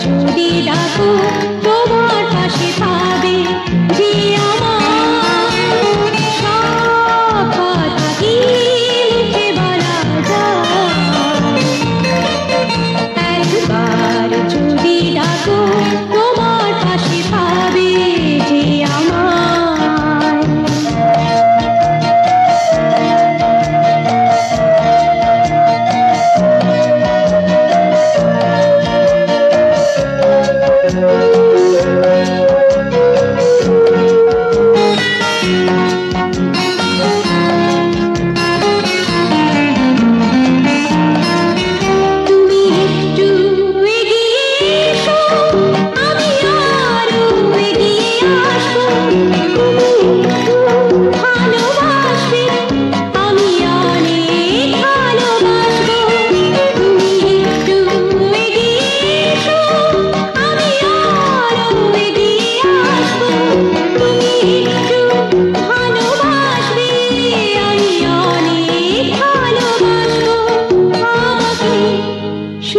যদি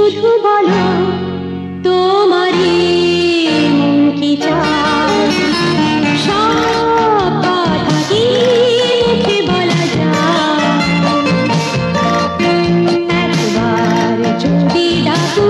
শুধু বলো তোমারই মন কি চায় সব কথা কি মুখে বলা যায় একবার যদি ডাকো